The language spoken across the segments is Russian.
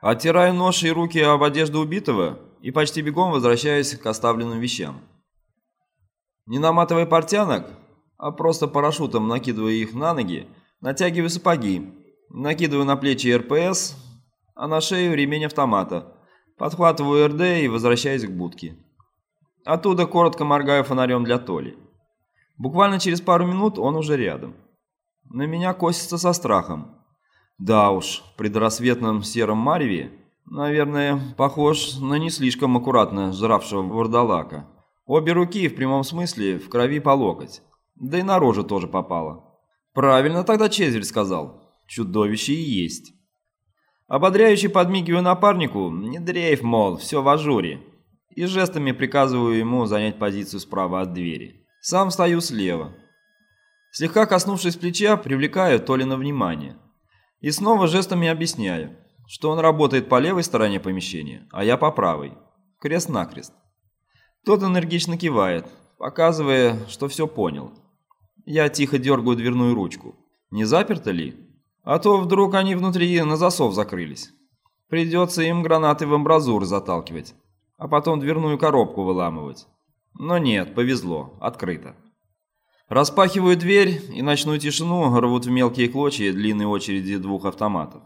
Оттираю нож и руки об одежду убитого и почти бегом возвращаюсь к оставленным вещам. Не наматывая портянок, а просто парашютом накидывая их на ноги, натягиваю сапоги, накидываю на плечи РПС, а на шею ремень автомата, подхватываю РД и возвращаюсь к будке. Оттуда коротко моргаю фонарем для Толи. Буквально через пару минут он уже рядом. На меня косится со страхом. Да уж, в предрассветном сером мареве, наверное, похож на не слишком аккуратно жравшего вурдалака. Обе руки, в прямом смысле, в крови по локоть. Да и на рожу тоже попало. Правильно тогда Чезель сказал. Чудовище и есть. Ободряющий подмигиваю напарнику, не дрейф, мол, все в ажуре и жестами приказываю ему занять позицию справа от двери. Сам стою слева. Слегка коснувшись плеча, привлекаю Толина внимание. И снова жестами объясняю, что он работает по левой стороне помещения, а я по правой. Крест-накрест. Тот энергично кивает, показывая, что все понял. Я тихо дергаю дверную ручку. Не заперто ли? А то вдруг они внутри на засов закрылись. Придется им гранаты в амбразур заталкивать а потом дверную коробку выламывать. Но нет, повезло, открыто. Распахиваю дверь, и ночную тишину рвут в мелкие клочья длинные очереди двух автоматов.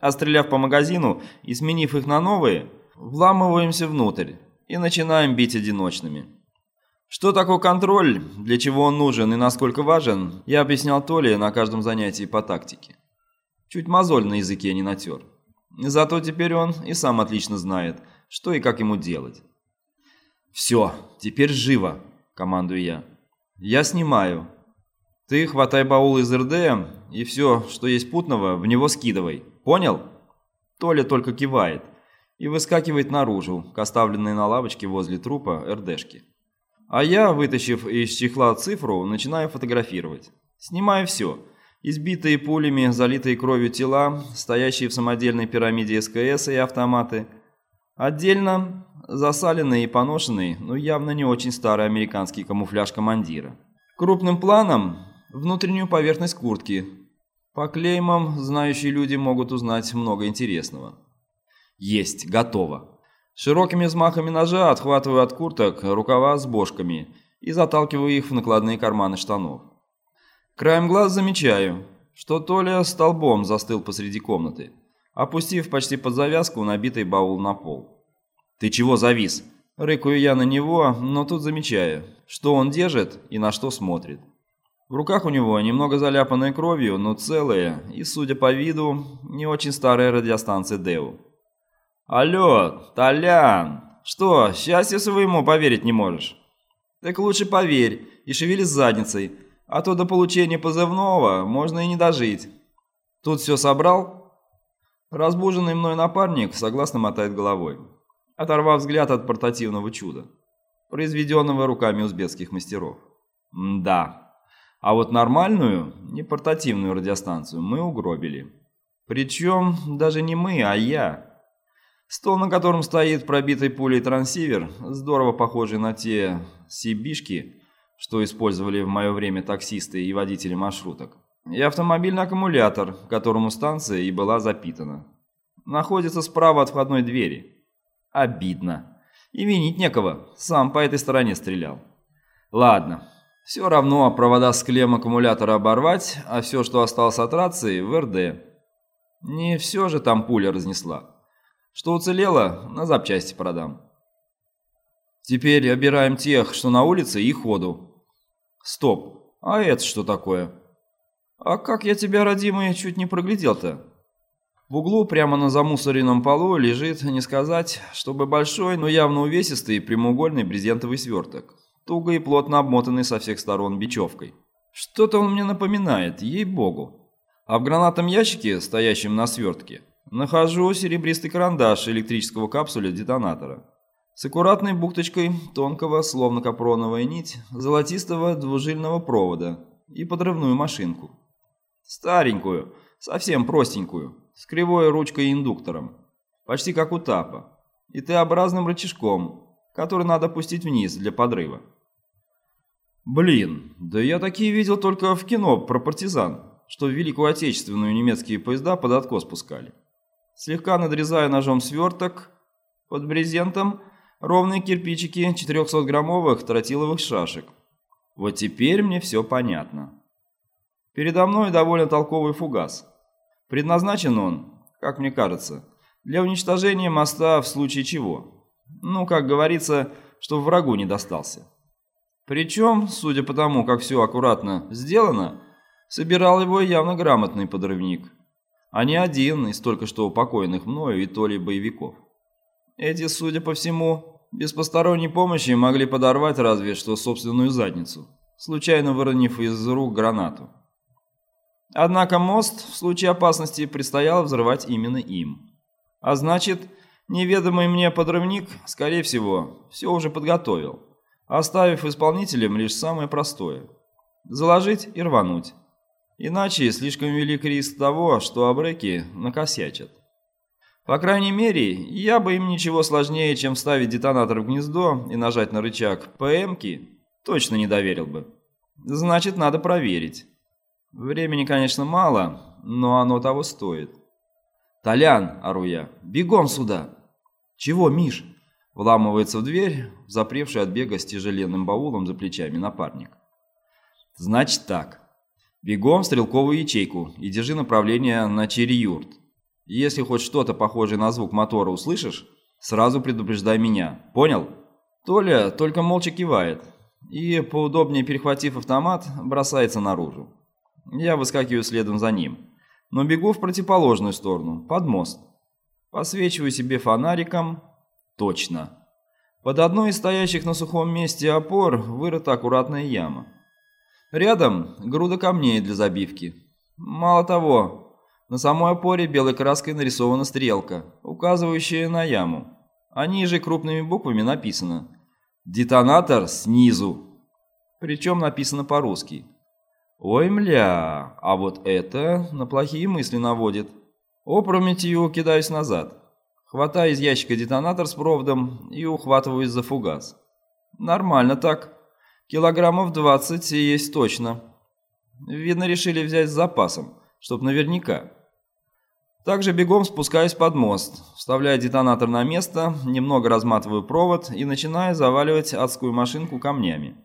Остреляв по магазину и сменив их на новые, вламываемся внутрь и начинаем бить одиночными. Что такое контроль, для чего он нужен и насколько важен, я объяснял Толе на каждом занятии по тактике. Чуть мозоль на языке не натер. Зато теперь он и сам отлично знает – что и как ему делать. «Все, теперь живо!» – командую я. «Я снимаю. Ты хватай баул из РД и все, что есть путного, в него скидывай. Понял?» Толя только кивает и выскакивает наружу, к оставленной на лавочке возле трупа РДшки. А я, вытащив из чехла цифру, начинаю фотографировать. Снимаю все. Избитые пулями, залитые кровью тела, стоящие в самодельной пирамиде СКС и автоматы – Отдельно засаленный и поношенный, но явно не очень старый американский камуфляж командира. Крупным планом внутреннюю поверхность куртки. По клеймам знающие люди могут узнать много интересного. Есть, готово. Широкими взмахами ножа отхватываю от курток рукава с бошками и заталкиваю их в накладные карманы штанов. Краем глаз замечаю, что Толя столбом застыл посреди комнаты опустив почти под завязку набитый баул на пол. «Ты чего завис?» Рыкаю я на него, но тут замечаю, что он держит и на что смотрит. В руках у него немного заляпанная кровью, но целая и, судя по виду, не очень старая радиостанция Дэу. «Алло, Толян! Что, счастью своему поверить не можешь?» «Так лучше поверь и шевели задницей, а то до получения позывного можно и не дожить. Тут все собрал?» Разбуженный мной напарник согласно мотает головой, оторвав взгляд от портативного чуда, произведенного руками узбекских мастеров. да, а вот нормальную, не портативную радиостанцию мы угробили. Причем даже не мы, а я. Стол, на котором стоит пробитый пулей трансивер, здорово похожий на те сибишки, что использовали в мое время таксисты и водители маршруток и автомобильный аккумулятор, которому станция и была запитана. Находится справа от входной двери. Обидно. И винить некого, сам по этой стороне стрелял. Ладно, все равно провода с клем аккумулятора оборвать, а все, что осталось от рации, в РД. Не все же там пуля разнесла. Что уцелело, на запчасти продам. Теперь обираем тех, что на улице, и ходу. Стоп, а это что такое? «А как я тебя, родимый, чуть не проглядел-то?» В углу, прямо на замусоренном полу, лежит, не сказать, чтобы большой, но явно увесистый прямоугольный брезентовый сверток, туго и плотно обмотанный со всех сторон бечевкой. Что-то он мне напоминает, ей-богу. А в гранатном ящике, стоящем на свертке, нахожу серебристый карандаш электрического капсуля детонатора с аккуратной бухточкой тонкого, словно капроновая нить, золотистого двужильного провода и подрывную машинку. Старенькую, совсем простенькую, с кривой ручкой индуктором, почти как у ТАПа, и Т-образным рычажком, который надо пустить вниз для подрыва. Блин, да я такие видел только в кино про партизан, что в Великую Отечественную немецкие поезда под откос пускали. Слегка надрезаю ножом сверток под брезентом ровные кирпичики 400-граммовых тротиловых шашек. Вот теперь мне все понятно. Передо мной довольно толковый фугас. Предназначен он, как мне кажется, для уничтожения моста в случае чего. Ну, как говорится, чтобы врагу не достался. Причем, судя по тому, как все аккуратно сделано, собирал его явно грамотный подрывник, а не один из только что упокоенных мною и то ли боевиков. Эти, судя по всему, без посторонней помощи могли подорвать разве что собственную задницу, случайно выронив из рук гранату. Однако мост в случае опасности предстояло взрывать именно им. А значит, неведомый мне подрывник, скорее всего, все уже подготовил оставив исполнителям лишь самое простое – заложить и рвануть. Иначе слишком велик риск того, что абреки накосячат. По крайней мере, я бы им ничего сложнее, чем вставить детонатор в гнездо и нажать на рычаг ПМки, точно не доверил бы. Значит, надо проверить. Времени, конечно, мало, но оно того стоит. «Толян!» – ору я. «Бегом сюда!» «Чего, Миш?» Вламывается в дверь, запревший от бега с тяжеленным баулом за плечами напарник. «Значит так. Бегом в стрелковую ячейку и держи направление на Череюрт. Если хоть что-то похожее на звук мотора услышишь, сразу предупреждай меня. Понял?» Толя только молча кивает и, поудобнее перехватив автомат, бросается наружу. Я выскакиваю следом за ним, но бегу в противоположную сторону, под мост. Посвечиваю себе фонариком Точно. Под одной из стоящих на сухом месте опор вырыта аккуратная яма. Рядом груда камней для забивки. Мало того, на самой опоре белой краской нарисована стрелка, указывающая на яму. А ниже крупными буквами написано «Детонатор снизу». Причем написано по-русски. Ой, мля, а вот это на плохие мысли наводит. Опрометью кидаюсь назад. Хватаю из ящика детонатор с проводом и ухватываюсь за фугас. Нормально так. Килограммов 20 есть точно. Видно, решили взять с запасом, чтоб наверняка. Также бегом спускаюсь под мост, вставляю детонатор на место, немного разматываю провод и начинаю заваливать адскую машинку камнями.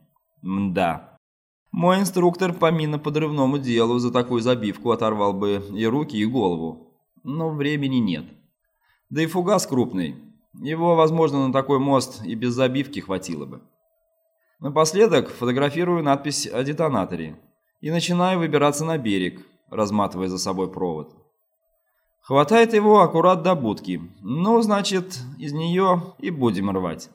Мда. Мой инструктор по миноподрывному делу за такую забивку оторвал бы и руки, и голову. Но времени нет. Да и фугас крупный. Его, возможно, на такой мост и без забивки хватило бы. Напоследок фотографирую надпись о детонаторе и начинаю выбираться на берег, разматывая за собой провод. Хватает его аккурат до будки. Ну, значит, из нее и будем рвать.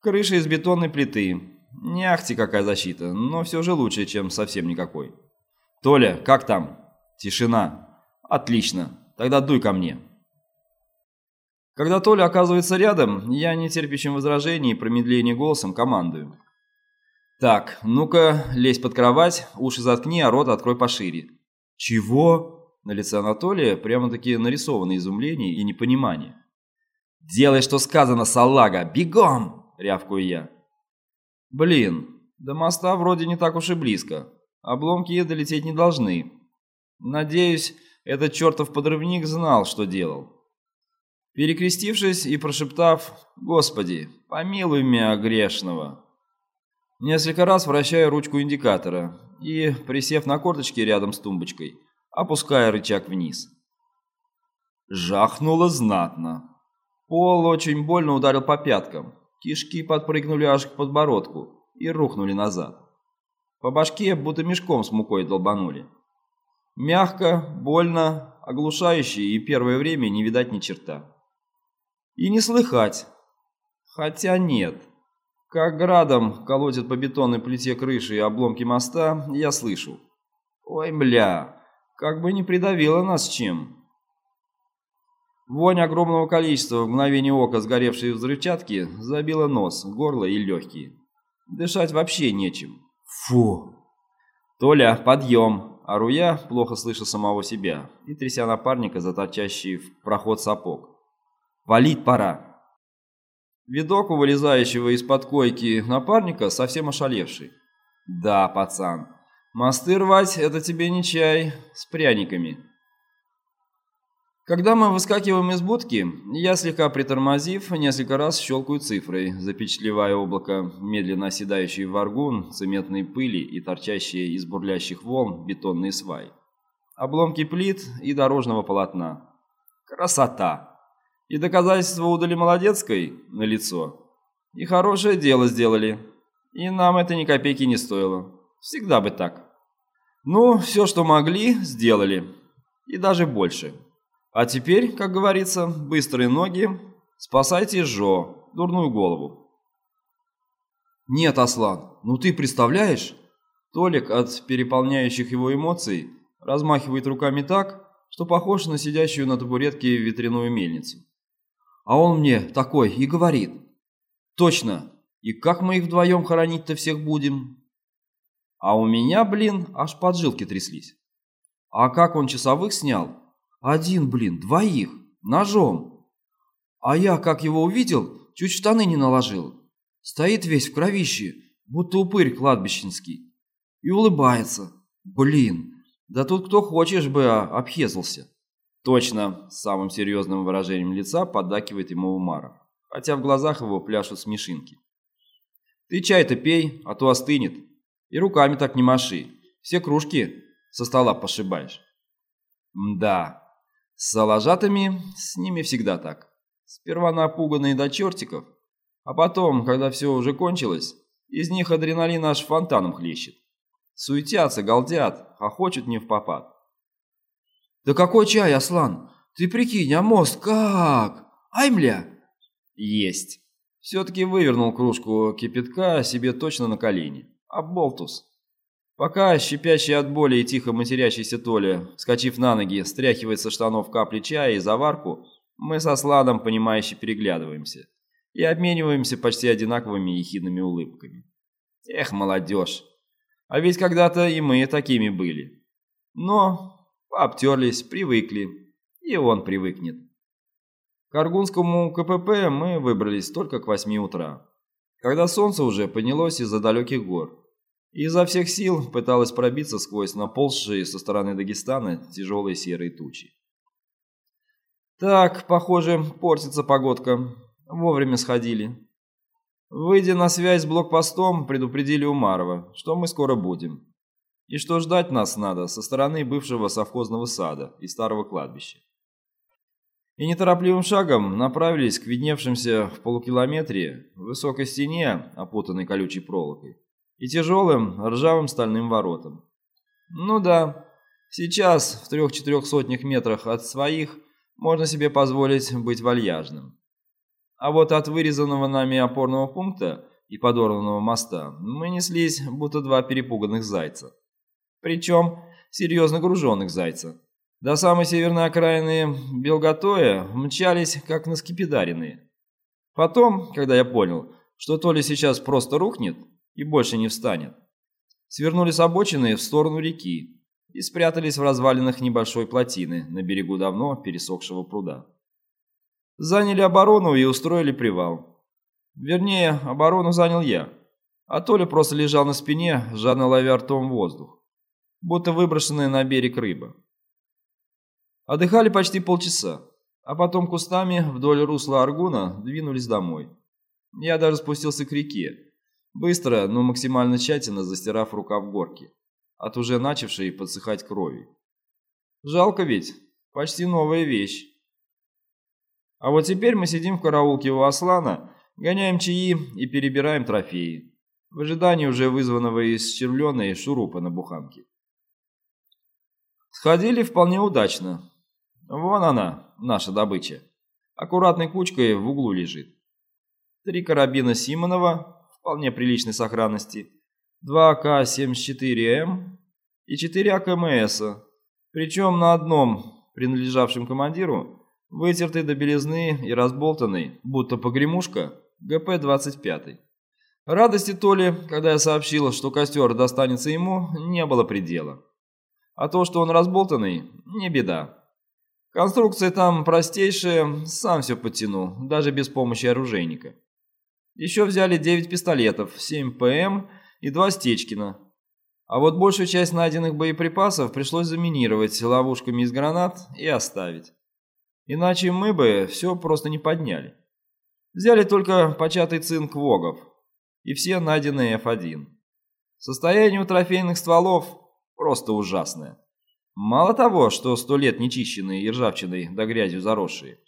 Крыша из бетонной плиты. Не ахти какая защита, но все же лучше, чем совсем никакой. «Толя, как там?» «Тишина». «Отлично. Тогда дуй ко мне». Когда Толя оказывается рядом, я нетерпящим возражений и промедления голосом командую. «Так, ну-ка, лезь под кровать, уши заткни, а рот открой пошире». «Чего?» На лице Анатолия прямо-таки нарисовано изумление и непонимание. «Делай, что сказано, салага! Бегом!» – рявкую я. «Блин, до моста вроде не так уж и близко. Обломки долететь не должны. Надеюсь, этот чертов подрывник знал, что делал. Перекрестившись и прошептав «Господи, помилуй меня грешного», несколько раз вращаю ручку индикатора и, присев на корточки рядом с тумбочкой, опуская рычаг вниз. Жахнуло знатно. Пол очень больно ударил по пяткам, кишки подпрыгнули аж к подбородку и рухнули назад. По башке будто мешком с мукой долбанули. Мягко, больно, оглушающе и первое время не видать ни черта. И не слыхать. Хотя нет. Как градом колотят по бетонной плите крыши и обломки моста, я слышу. Ой, бля, как бы не придавило нас чем. Вонь огромного количества в мгновение ока сгоревшей взрывчатки забила нос, горло и легкие. Дышать вообще нечем. Фу. Толя, подъем. Ору я, плохо слыша самого себя, и тряся напарника за торчащий в проход сапог. Валить пора. Видок у вылезающего из-под койки напарника совсем ошалевший. Да, пацан, мосты рвать — это тебе не чай с пряниками. Когда мы выскакиваем из будки, я слегка притормозив, несколько раз щелкаю цифрой, запечатлевая облако, медленно оседающий в аргун, цементной пыли и торчащие из бурлящих волн бетонные сваи. Обломки плит и дорожного полотна. Красота! И доказательство удали молодецкой на лицо. И хорошее дело сделали. И нам это ни копейки не стоило. Всегда бы так. Ну, все, что могли, сделали. И даже больше. А теперь, как говорится, быстрые ноги, спасайте Жо, дурную голову. Нет, Аслан, ну ты представляешь? Толик от переполняющих его эмоций размахивает руками так, что похож на сидящую на табуретке ветряную мельницу. А он мне такой и говорит. Точно, и как мы их вдвоем хоронить-то всех будем? А у меня, блин, аж поджилки тряслись. А как он часовых снял, один, блин, двоих, ножом. А я, как его увидел, чуть штаны не наложил. Стоит весь в кровище, будто упырь кладбищенский. И улыбается. Блин, да тут кто хочешь бы а, обхезался. Точно, с самым серьезным выражением лица поддакивает ему Умаров, хотя в глазах его пляшут смешинки. Ты чай-то пей, а то остынет. И руками так не маши, все кружки со стола пошибаешь. Да, с заложатыми с ними всегда так. Сперва напуганные до чертиков, а потом, когда все уже кончилось, из них адреналин аж фонтаном хлещет. Суетятся, галдят, хохочут не в попад. «Да какой чай, Аслан? Ты прикинь, а мост как? Ай, мля!» «Есть!» Все-таки вывернул кружку кипятка себе точно на колени. А болтус. Пока щипящий от боли и тихо матерящийся Толя, скачив на ноги, стряхивает со штанов капли чая и заварку, мы со Сладом, понимающе переглядываемся и обмениваемся почти одинаковыми ехидными улыбками. Эх, молодежь! А ведь когда-то и мы такими были. Но пообтерлись, привыкли, и он привыкнет. К Аргунскому КПП мы выбрались только к восьми утра, когда солнце уже поднялось из-за далеких гор изо всех сил пыталась пробиться сквозь наползшие со стороны Дагестана тяжелые серые тучи. Так, похоже, портится погодка. Вовремя сходили. Выйдя на связь с блокпостом, предупредили Умарова, что мы скоро будем. И что ждать нас надо со стороны бывшего совхозного сада и старого кладбища. И неторопливым шагом направились к видневшимся в полукилометре высокой стене, опутанной колючей проволокой, и тяжелым ржавым стальным воротам. Ну да, сейчас в трех-четырех сотнях метрах от своих можно себе позволить быть вальяжным. А вот от вырезанного нами опорного пункта и подорванного моста мы неслись, будто два перепуганных зайца. Причем серьезно груженных зайца. До самой северной окраины Белготоя мчались, как на скипидаренные. Потом, когда я понял, что то ли сейчас просто рухнет, и больше не встанет. Свернули с обочины в сторону реки и спрятались в развалинах небольшой плотины на берегу давно пересохшего пруда. Заняли оборону и устроили привал. Вернее, оборону занял я, а Толя просто лежал на спине, жадно ловя ртом воздух, будто выброшенная на берег рыба. Отдыхали почти полчаса, а потом кустами вдоль русла Аргуна двинулись домой. Я даже спустился к реке, быстро, но максимально тщательно застирав рукав горки, от уже начавшей подсыхать крови. Жалко ведь, почти новая вещь. А вот теперь мы сидим в караулке у Аслана, гоняем чаи и перебираем трофеи, в ожидании уже вызванного из червленой шурупа на буханке. Сходили вполне удачно. Вон она, наша добыча. Аккуратной кучкой в углу лежит. Три карабина Симонова, вполне приличной сохранности, 2 АК-74М и 4 АКМС, причем на одном, принадлежавшем командиру, вытертый до белизны и разболтанный, будто погремушка, ГП-25. Радости Толи, когда я сообщила, что костер достанется ему, не было предела. А то, что он разболтанный, не беда. Конструкция там простейшая, сам все подтяну, даже без помощи оружейника. Еще взяли 9 пистолетов, 7 ПМ и 2 Стечкина. А вот большую часть найденных боеприпасов пришлось заминировать ловушками из гранат и оставить. Иначе мы бы все просто не подняли. Взяли только початый цинк Вогов и все найденные F1. Состояние у трофейных стволов просто ужасное. Мало того, что сто лет нечищенные и ржавчиной да грязью заросшие,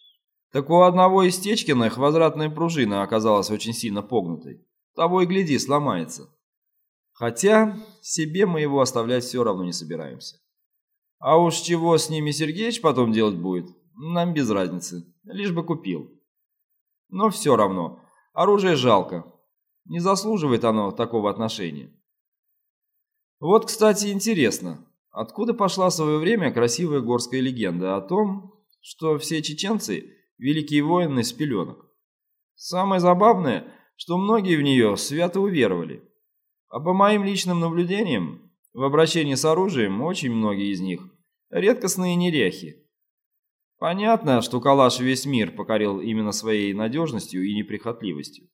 так у одного из Течкиных возвратная пружина оказалась очень сильно погнутой. Того и гляди, сломается. Хотя себе мы его оставлять все равно не собираемся. А уж чего с ними Сергеич потом делать будет, нам без разницы, лишь бы купил. Но все равно, оружие жалко. Не заслуживает оно такого отношения. Вот, кстати, интересно, откуда пошла в свое время красивая горская легенда о том, что все чеченцы – великие воины с пеленок? Самое забавное, что многие в нее свято уверовали. А по моим личным наблюдениям, в обращении с оружием очень многие из них – редкостные неряхи. Понятно, что Калаш весь мир покорил именно своей надежностью и неприхотливостью.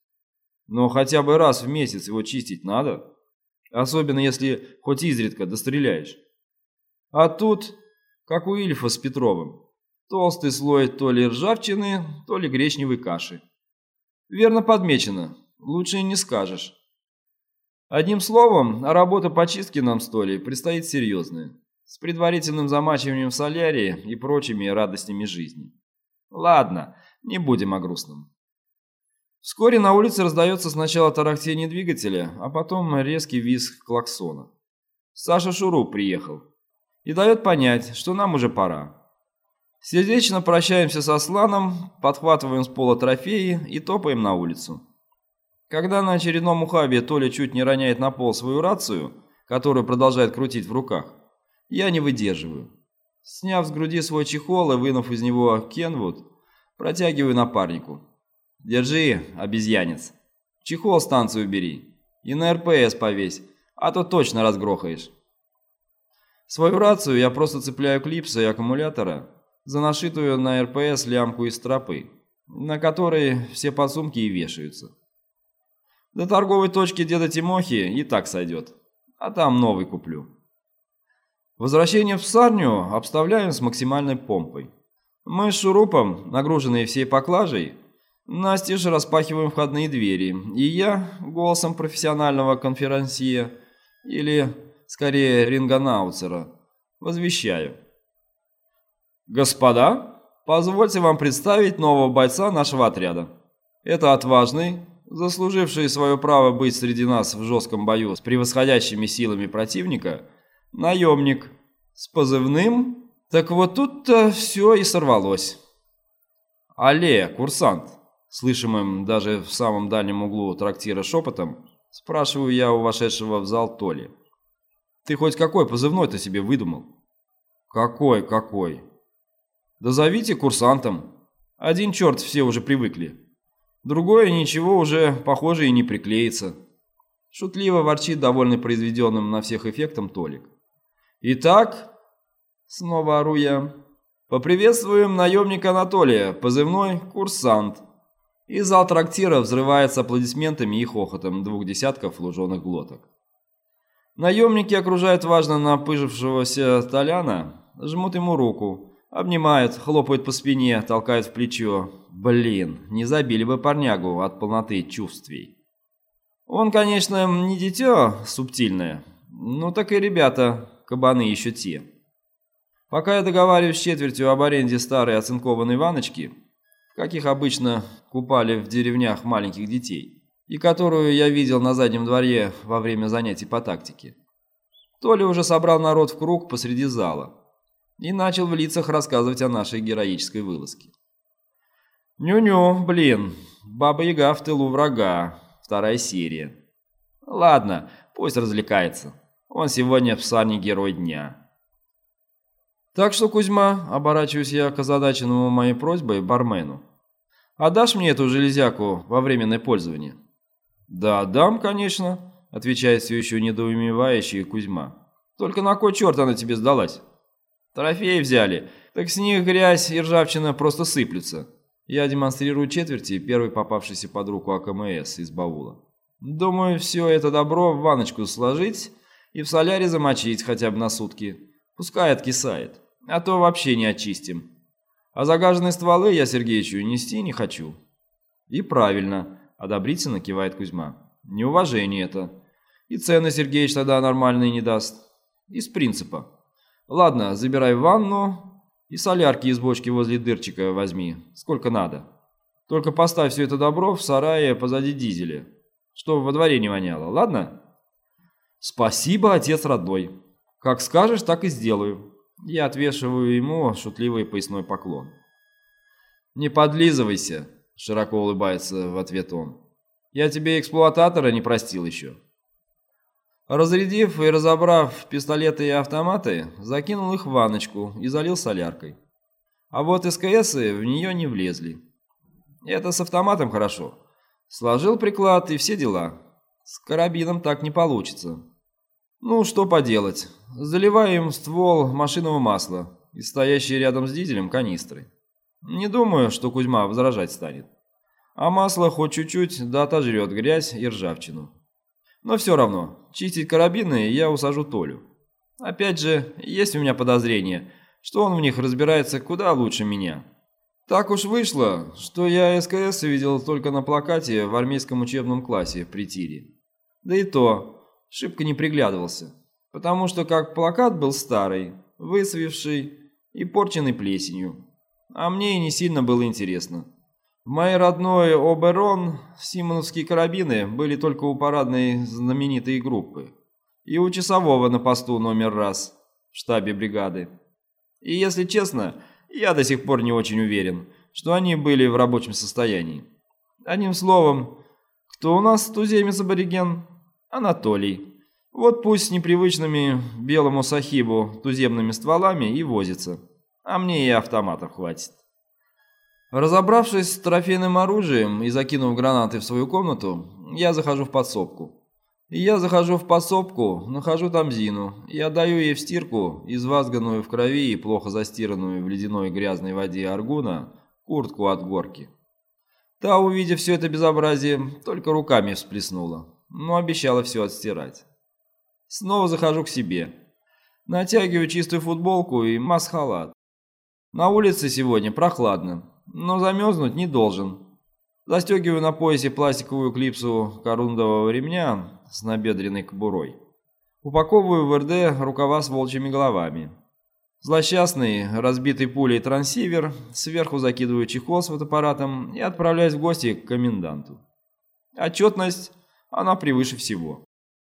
Но хотя бы раз в месяц его чистить надо. Особенно если хоть изредка достреляешь. А тут, как у Ильфа с Петровым, толстый слой то ли ржавчины, то ли гречневой каши. Верно подмечено, лучше и не скажешь. Одним словом, работа по чистке нам столе предстоит серьезная, с предварительным замачиванием в солярии и прочими радостями жизни. Ладно, не будем о грустном. Вскоре на улице раздается сначала тарахтение двигателя, а потом резкий визг клаксона. Саша Шуруп приехал и дает понять, что нам уже пора. Сердечно прощаемся со Сланом, подхватываем с пола трофеи и топаем на улицу. Когда на очередном ухабе Толя чуть не роняет на пол свою рацию, которую продолжает крутить в руках, я не выдерживаю. Сняв с груди свой чехол и вынув из него Кенвуд, протягиваю напарнику. Держи, обезьянец. Чехол станцию бери. И на РПС повесь, а то точно разгрохаешь. Свою рацию я просто цепляю клипса и аккумулятора за нашитую на РПС лямку из тропы, на которой все подсумки и вешаются. До торговой точки деда Тимохи и так сойдет, а там новый куплю. Возвращение в псарню обставляем с максимальной помпой. Мы с шурупом, нагруженные всей поклажей, Настежь распахиваем входные двери, и я, голосом профессионального конферансье, или, скорее, рингонауцера, возвещаю. «Господа, позвольте вам представить нового бойца нашего отряда. Это отважный, заслуживший свое право быть среди нас в жестком бою с превосходящими силами противника, наемник с позывным. Так вот тут-то все и сорвалось. Алле, курсант, слышимым даже в самом дальнем углу трактира шепотом, спрашиваю я у вошедшего в зал Толи. «Ты хоть какой позывной-то себе выдумал?» «Какой, какой?» «Да зовите курсантом. Один черт все уже привыкли. Другое ничего уже, похоже, и не приклеится». Шутливо ворчит довольный произведенным на всех эффектом Толик. «Итак...» Снова ору я. «Поприветствуем наемника Анатолия, позывной «Курсант» и зал трактира взрывается аплодисментами и хохотом двух десятков луженых глоток. Наемники окружают важно напыжившегося Толяна, жмут ему руку, обнимают, хлопают по спине, толкают в плечо. Блин, не забили бы парнягу от полноты чувствий. Он, конечно, не дитё субтильное, но так и ребята, кабаны еще те. Пока я договариваюсь с четвертью об аренде старой оцинкованной ваночки, каких обычно купали в деревнях маленьких детей, и которую я видел на заднем дворе во время занятий по тактике. Толя уже собрал народ в круг посреди зала и начал в лицах рассказывать о нашей героической вылазке. «Ню-ню, блин, Баба-Яга в тылу врага, вторая серия. Ладно, пусть развлекается, он сегодня в сане герой дня». «Так что, Кузьма, оборачиваюсь я к озадаченному моей просьбой бармену, Отдашь мне эту железяку во временное пользование?» «Да, дам, конечно», — отвечает все еще недоумевающий Кузьма. «Только на кой черт она тебе сдалась?» «Трофеи взяли, так с них грязь и ржавчина просто сыплются». Я демонстрирую четверти первой попавшейся под руку АКМС из баула. Думаю, все это добро в ваночку сложить и в соляре замочить хотя бы на сутки. Пускай откисает, а то вообще не очистим. А загаженные стволы я Сергеичу нести не хочу. И правильно, одобрительно кивает Кузьма. Неуважение это. И цены Сергеич тогда нормальные не даст. Из принципа. Ладно, забирай ванну и солярки из бочки возле дырчика возьми. Сколько надо. Только поставь все это добро в сарае позади дизеля. Что во дворе не воняло, ладно? Спасибо, отец родной. Как скажешь, так и сделаю. Я отвешиваю ему шутливый поясной поклон. «Не подлизывайся», — широко улыбается в ответ он. «Я тебе эксплуататора не простил еще». Разрядив и разобрав пистолеты и автоматы, закинул их в ванночку и залил соляркой. А вот СКСы в нее не влезли. Это с автоматом хорошо. Сложил приклад и все дела. С карабином так не получится. Ну, что поделать. Заливаем ствол машинного масла и стоящие рядом с дизелем канистры. Не думаю, что Кузьма возражать станет. А масло хоть чуть-чуть, да отожрет грязь и ржавчину. Но все равно, чистить карабины я усажу Толю. Опять же, есть у меня подозрение, что он в них разбирается куда лучше меня. Так уж вышло, что я СКС видел только на плакате в армейском учебном классе при тире. Да и то, шибко не приглядывался, потому что как плакат был старый, высвевший и порченный плесенью. А мне и не сильно было интересно. Моей родной Оберон симоновские карабины были только у парадной знаменитой группы и у часового на посту номер раз в штабе бригады. И если честно, я до сих пор не очень уверен, что они были в рабочем состоянии. Одним словом, кто у нас туземец-абориген? Анатолий. Вот пусть с непривычными белому сахибу туземными стволами и возится. А мне и автоматов хватит. Разобравшись с трофейным оружием и закинув гранаты в свою комнату, я захожу в подсобку. Я захожу в подсобку, нахожу там Зину и отдаю ей в стирку, извазганную в крови и плохо застиранную в ледяной грязной воде аргуна, куртку от горки. Та, увидев все это безобразие, только руками всплеснула но обещала все отстирать. Снова захожу к себе. Натягиваю чистую футболку и маск-халат. На улице сегодня прохладно, но замерзнуть не должен. Застегиваю на поясе пластиковую клипсу корундового ремня с набедренной кобурой. Упаковываю в РД рукава с волчьими головами. Злосчастный, разбитый пулей трансивер, сверху закидываю чехол с фотоаппаратом и отправляюсь в гости к коменданту. Отчетность она превыше всего.